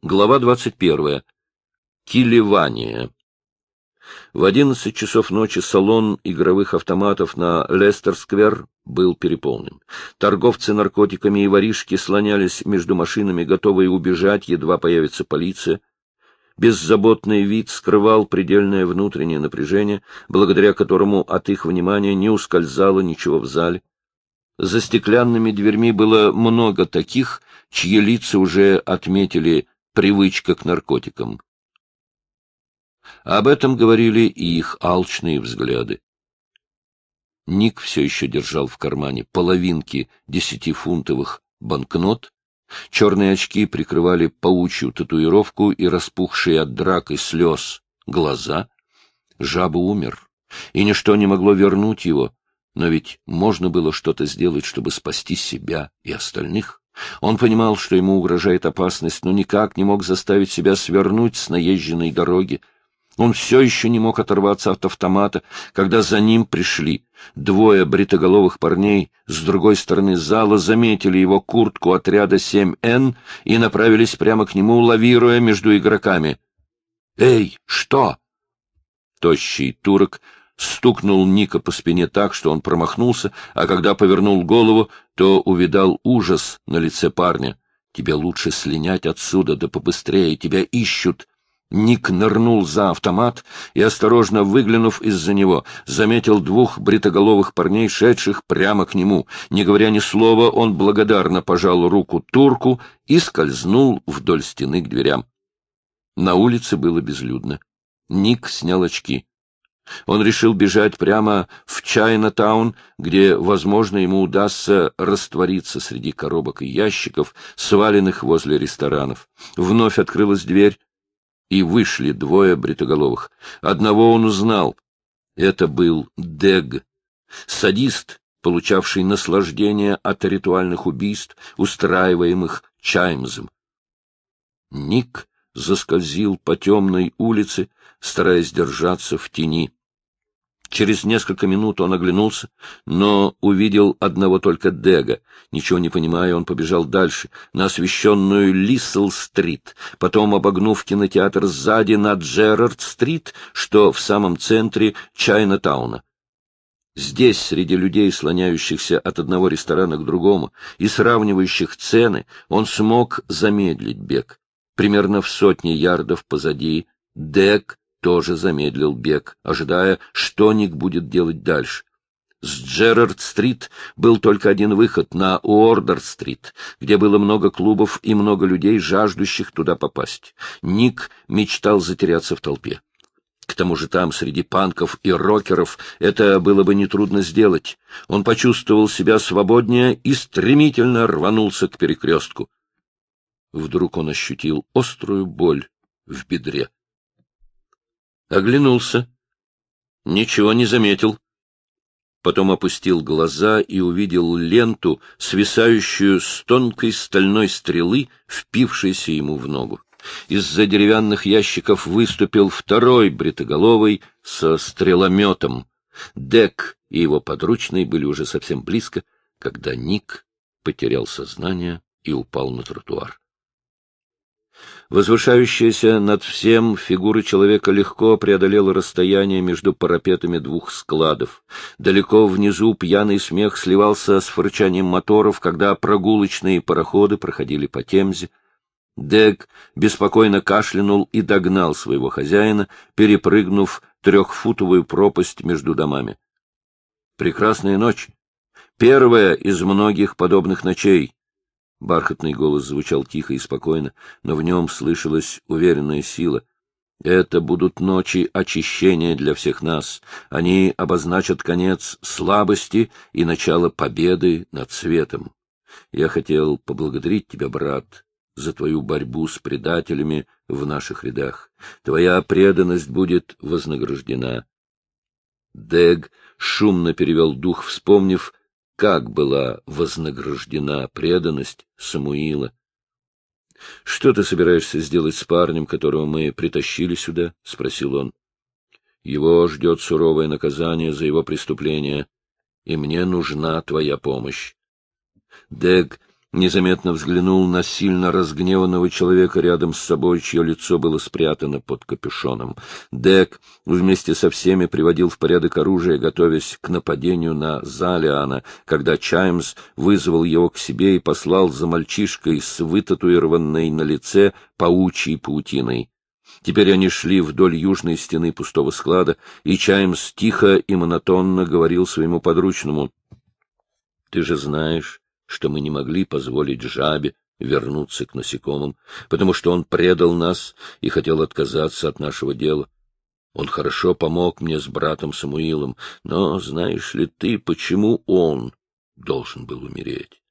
Глава 21. Килевание. В одиннадцать часов ночи салон игровых автоматов на Лестер-сквер был переполнен. Торговцы наркотиками и воришки слонялись между машинами, готовые убежать, едва появится полиция. Беззаботный вид скрывал предельное внутреннее напряжение, благодаря которому от их внимания не ускользало ничего в зале. За стеклянными дверьми было много таких, чьи лица уже отметили привычка к наркотикам. Об этом говорили и их алчные взгляды. Ник все еще держал в кармане половинки десятифунтовых банкнот, черные очки прикрывали паучью татуировку и распухшие от драк и слез глаза. Жаба умер, и ничто не могло вернуть его, но ведь можно было что-то сделать, чтобы спасти себя и остальных. Он понимал, что ему угрожает опасность, но никак не мог заставить себя свернуть с наезженной дороги. Он все еще не мог оторваться от автомата, когда за ним пришли. Двое бритоголовых парней с другой стороны зала заметили его куртку отряда 7Н и направились прямо к нему, лавируя между игроками. «Эй, что?» Тощий турок стукнул Ника по спине так, что он промахнулся, а когда повернул голову, то увидал ужас на лице парня. «Тебе лучше слинять отсюда, да побыстрее, тебя ищут!» Ник нырнул за автомат и, осторожно выглянув из-за него, заметил двух бритоголовых парней, шедших прямо к нему. Не говоря ни слова, он благодарно пожал руку турку и скользнул вдоль стены к дверям. На улице было безлюдно. Ник снял очки. Он решил бежать прямо в Чайна-таун, где, возможно, ему удастся раствориться среди коробок и ящиков, сваленных возле ресторанов. Вновь открылась дверь, и вышли двое бритоголовых. Одного он узнал. Это был Дег, садист, получавший наслаждение от ритуальных убийств, устраиваемых Чаймзом. Ник заскользил по темной улице, стараясь держаться в тени. Через несколько минут он оглянулся, но увидел одного только Дега. Ничего не понимая, он побежал дальше, на освещенную Лиссел-стрит, потом, обогнув кинотеатр сзади на Джерард-стрит, что в самом центре Чайна-тауна. Здесь, среди людей, слоняющихся от одного ресторана к другому и сравнивающих цены, он смог замедлить бег. Примерно в сотне ярдов позади Дег тоже замедлил бег, ожидая, что Ник будет делать дальше. С Джерард-стрит был только один выход на Уордер-стрит, где было много клубов и много людей, жаждущих туда попасть. Ник мечтал затеряться в толпе. К тому же там, среди панков и рокеров, это было бы нетрудно сделать. Он почувствовал себя свободнее и стремительно рванулся к перекрестку. Вдруг он ощутил острую боль в бедре. Оглянулся. Ничего не заметил. Потом опустил глаза и увидел ленту, свисающую с тонкой стальной стрелы, впившейся ему в ногу. Из-за деревянных ящиков выступил второй бритоголовый со стрелометом. Дек и его подручный были уже совсем близко, когда Ник потерял сознание и упал на тротуар. Возвышающаяся над всем фигура человека легко преодолела расстояние между парапетами двух складов. Далеко внизу пьяный смех сливался с фырчанием моторов, когда прогулочные пароходы проходили по Темзе. Дег беспокойно кашлянул и догнал своего хозяина, перепрыгнув трехфутовую пропасть между домами. Прекрасная ночь. Первая из многих подобных ночей. Бархатный голос звучал тихо и спокойно, но в нем слышалась уверенная сила. Это будут ночи очищения для всех нас. Они обозначат конец слабости и начало победы над светом. Я хотел поблагодарить тебя, брат, за твою борьбу с предателями в наших рядах. Твоя преданность будет вознаграждена. Дег шумно перевел дух, вспомнив, как была вознаграждена преданность Самуила. — Что ты собираешься сделать с парнем, которого мы притащили сюда? — спросил он. — Его ждет суровое наказание за его преступление, и мне нужна твоя помощь. Дег незаметно взглянул на сильно разгневанного человека рядом с собой, чье лицо было спрятано под капюшоном. Дек вместе со всеми приводил в порядок оружие, готовясь к нападению на Залиана, когда Чаймс вызвал его к себе и послал за мальчишкой с вытатуированной на лице паучьей паутиной. Теперь они шли вдоль южной стены пустого склада, и Чаймс тихо и монотонно говорил своему подручному. — Ты же знаешь, что мы не могли позволить жабе вернуться к насекомым, потому что он предал нас и хотел отказаться от нашего дела. Он хорошо помог мне с братом Самуилом, но знаешь ли ты, почему он должен был умереть?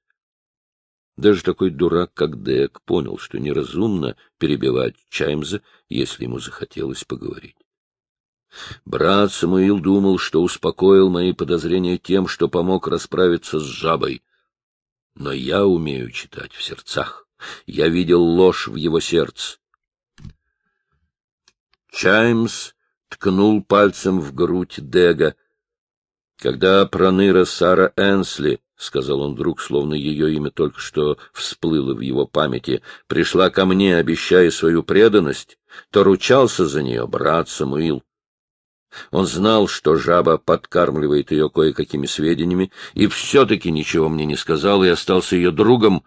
Даже такой дурак, как Дек, понял, что неразумно перебивать Чаймза, если ему захотелось поговорить. Брат Самуил думал, что успокоил мои подозрения тем, что помог расправиться с жабой. Но я умею читать в сердцах. Я видел ложь в его сердце. Чаймс ткнул пальцем в грудь Дега. Когда проныра Сара Энсли, — сказал он вдруг, словно ее имя только что всплыло в его памяти, — пришла ко мне, обещая свою преданность, то ручался за нее брат Самуил. Он знал, что жаба подкармливает ее кое-какими сведениями, и все-таки ничего мне не сказал и остался ее другом.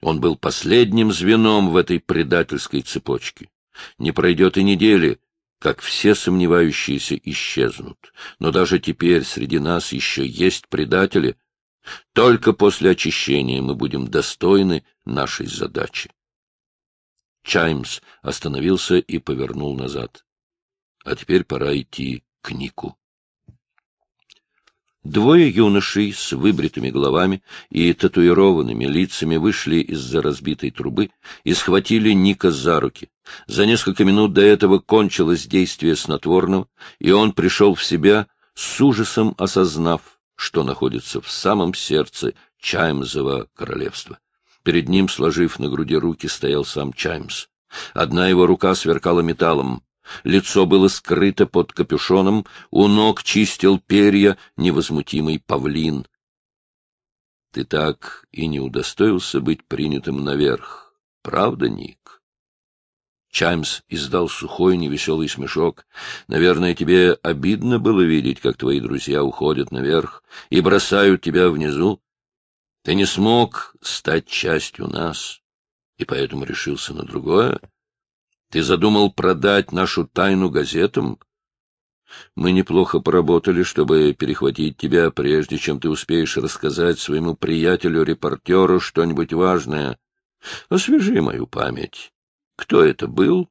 Он был последним звеном в этой предательской цепочке. Не пройдет и недели, как все сомневающиеся исчезнут. Но даже теперь среди нас еще есть предатели. Только после очищения мы будем достойны нашей задачи. Чаймс остановился и повернул назад. А теперь пора идти к Нику. Двое юношей с выбритыми головами и татуированными лицами вышли из-за разбитой трубы и схватили Ника за руки. За несколько минут до этого кончилось действие снотворного, и он пришел в себя, с ужасом осознав, что находится в самом сердце Чаймзова королевства. Перед ним, сложив на груди руки, стоял сам Чаймс. Одна его рука сверкала металлом, Лицо было скрыто под капюшоном, у ног чистил перья невозмутимый павлин. Ты так и не удостоился быть принятым наверх, правда, Ник? Чаймс издал сухой невеселый смешок. Наверное, тебе обидно было видеть, как твои друзья уходят наверх и бросают тебя внизу. Ты не смог стать частью нас, и поэтому решился на другое. Ты задумал продать нашу тайну газетам? Мы неплохо поработали, чтобы перехватить тебя, прежде чем ты успеешь рассказать своему приятелю-репортеру что-нибудь важное. Освежи мою память. Кто это был?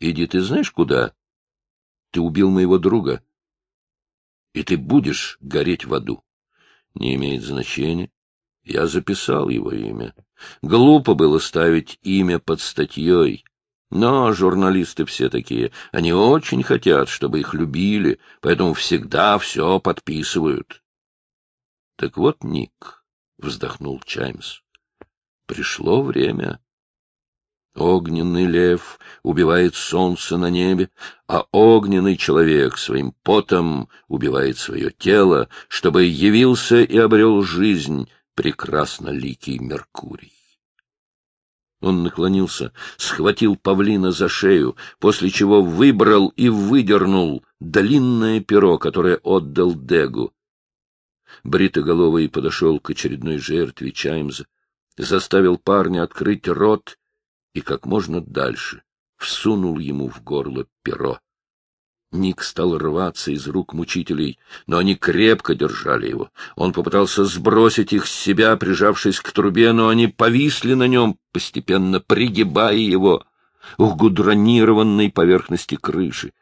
Иди, ты знаешь куда? Ты убил моего друга. И ты будешь гореть в аду. Не имеет значения. Я записал его имя. Глупо было ставить имя под статьей. Но журналисты все такие. Они очень хотят, чтобы их любили, поэтому всегда все подписывают. — Так вот, Ник, — вздохнул Чаймс, — пришло время. Огненный лев убивает солнце на небе, а огненный человек своим потом убивает свое тело, чтобы явился и обрел жизнь, прекрасно ликий Меркурий. Он наклонился, схватил павлина за шею, после чего выбрал и выдернул длинное перо, которое отдал Дегу. Бритоголовый подошел к очередной жертве Чаймза, заставил парня открыть рот и как можно дальше всунул ему в горло перо. Ник стал рваться из рук мучителей, но они крепко держали его. Он попытался сбросить их с себя, прижавшись к трубе, но они повисли на нем, постепенно пригибая его к гудронированной поверхности крыши.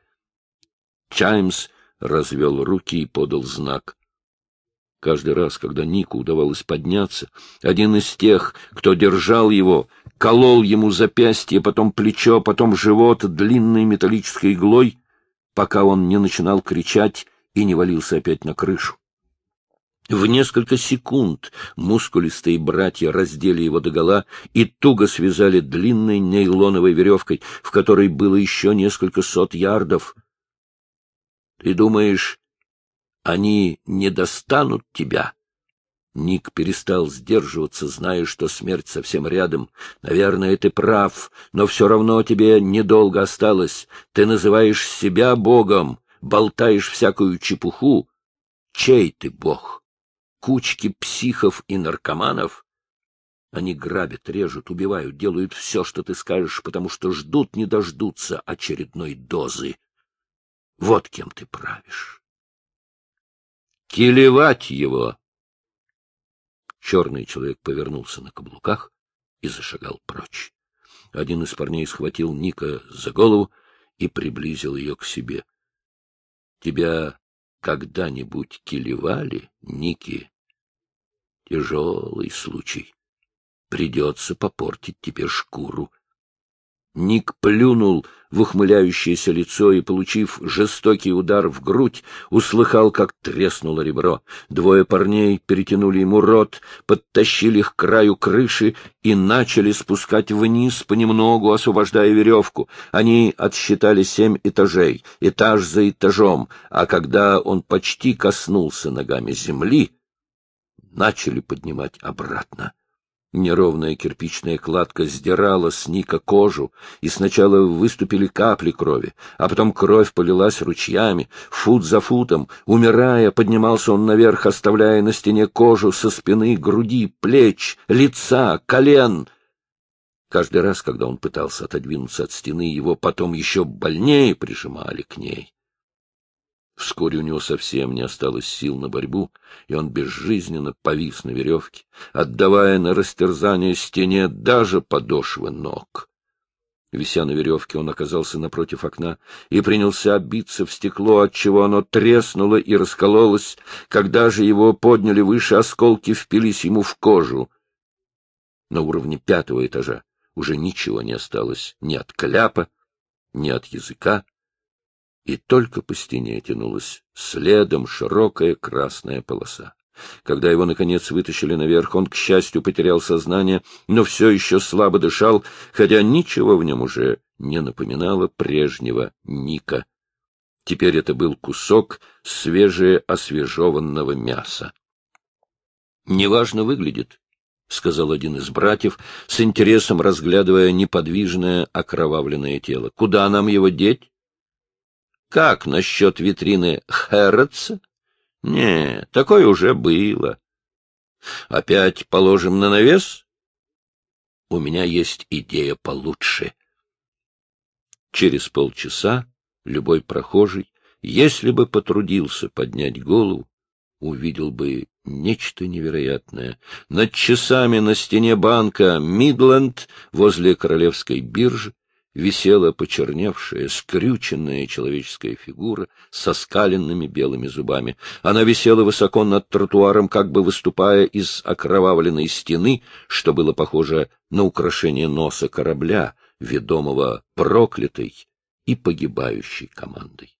Чаймс развел руки и подал знак. Каждый раз, когда Нику удавалось подняться, один из тех, кто держал его, колол ему запястье, потом плечо, потом живот длинной металлической иглой — пока он не начинал кричать и не валился опять на крышу. В несколько секунд мускулистые братья раздели его догола и туго связали длинной нейлоновой веревкой, в которой было еще несколько сот ярдов. — Ты думаешь, они не достанут тебя? Ник перестал сдерживаться, зная, что смерть совсем рядом. Наверное, ты прав, но все равно тебе недолго осталось. Ты называешь себя Богом, болтаешь всякую чепуху. Чей ты Бог? Кучки психов и наркоманов? Они грабят, режут, убивают, делают все, что ты скажешь, потому что ждут не дождутся очередной дозы. Вот кем ты правишь. Килевать его! Черный человек повернулся на каблуках и зашагал прочь. Один из парней схватил Ника за голову и приблизил ее к себе. — Тебя когда-нибудь килевали, Ники? Тяжелый случай придется попортить тебе шкуру. Ник плюнул в ухмыляющееся лицо и, получив жестокий удар в грудь, услыхал, как треснуло ребро. Двое парней перетянули ему рот, подтащили к краю крыши и начали спускать вниз, понемногу освобождая веревку. Они отсчитали семь этажей, этаж за этажом, а когда он почти коснулся ногами земли, начали поднимать обратно. Неровная кирпичная кладка сдирала с Ника кожу, и сначала выступили капли крови, а потом кровь полилась ручьями, фут за футом. Умирая, поднимался он наверх, оставляя на стене кожу со спины, груди, плеч, лица, колен. Каждый раз, когда он пытался отодвинуться от стены, его потом еще больнее прижимали к ней. Вскоре у него совсем не осталось сил на борьбу, и он безжизненно повис на веревке, отдавая на растерзание стене даже подошвы ног. Вися на веревке, он оказался напротив окна и принялся биться в стекло, отчего оно треснуло и раскололось. Когда же его подняли выше, осколки впились ему в кожу. На уровне пятого этажа уже ничего не осталось ни от кляпа, ни от языка, и только по стене тянулась следом широкая красная полоса. Когда его, наконец, вытащили наверх, он, к счастью, потерял сознание, но все еще слабо дышал, хотя ничего в нем уже не напоминало прежнего Ника. Теперь это был кусок свежее освежеванного мяса. — Неважно выглядит, — сказал один из братьев, с интересом разглядывая неподвижное окровавленное тело. — Куда нам его деть? Как насчет витрины Хэрротса? Не, такое уже было. Опять положим на навес? У меня есть идея получше. Через полчаса любой прохожий, если бы потрудился поднять голову, увидел бы нечто невероятное. Над часами на стене банка Мидленд возле Королевской биржи висела почерневшая, скрюченная человеческая фигура со скаленными белыми зубами. Она висела высоко над тротуаром, как бы выступая из окровавленной стены, что было похоже на украшение носа корабля, ведомого проклятой и погибающей командой.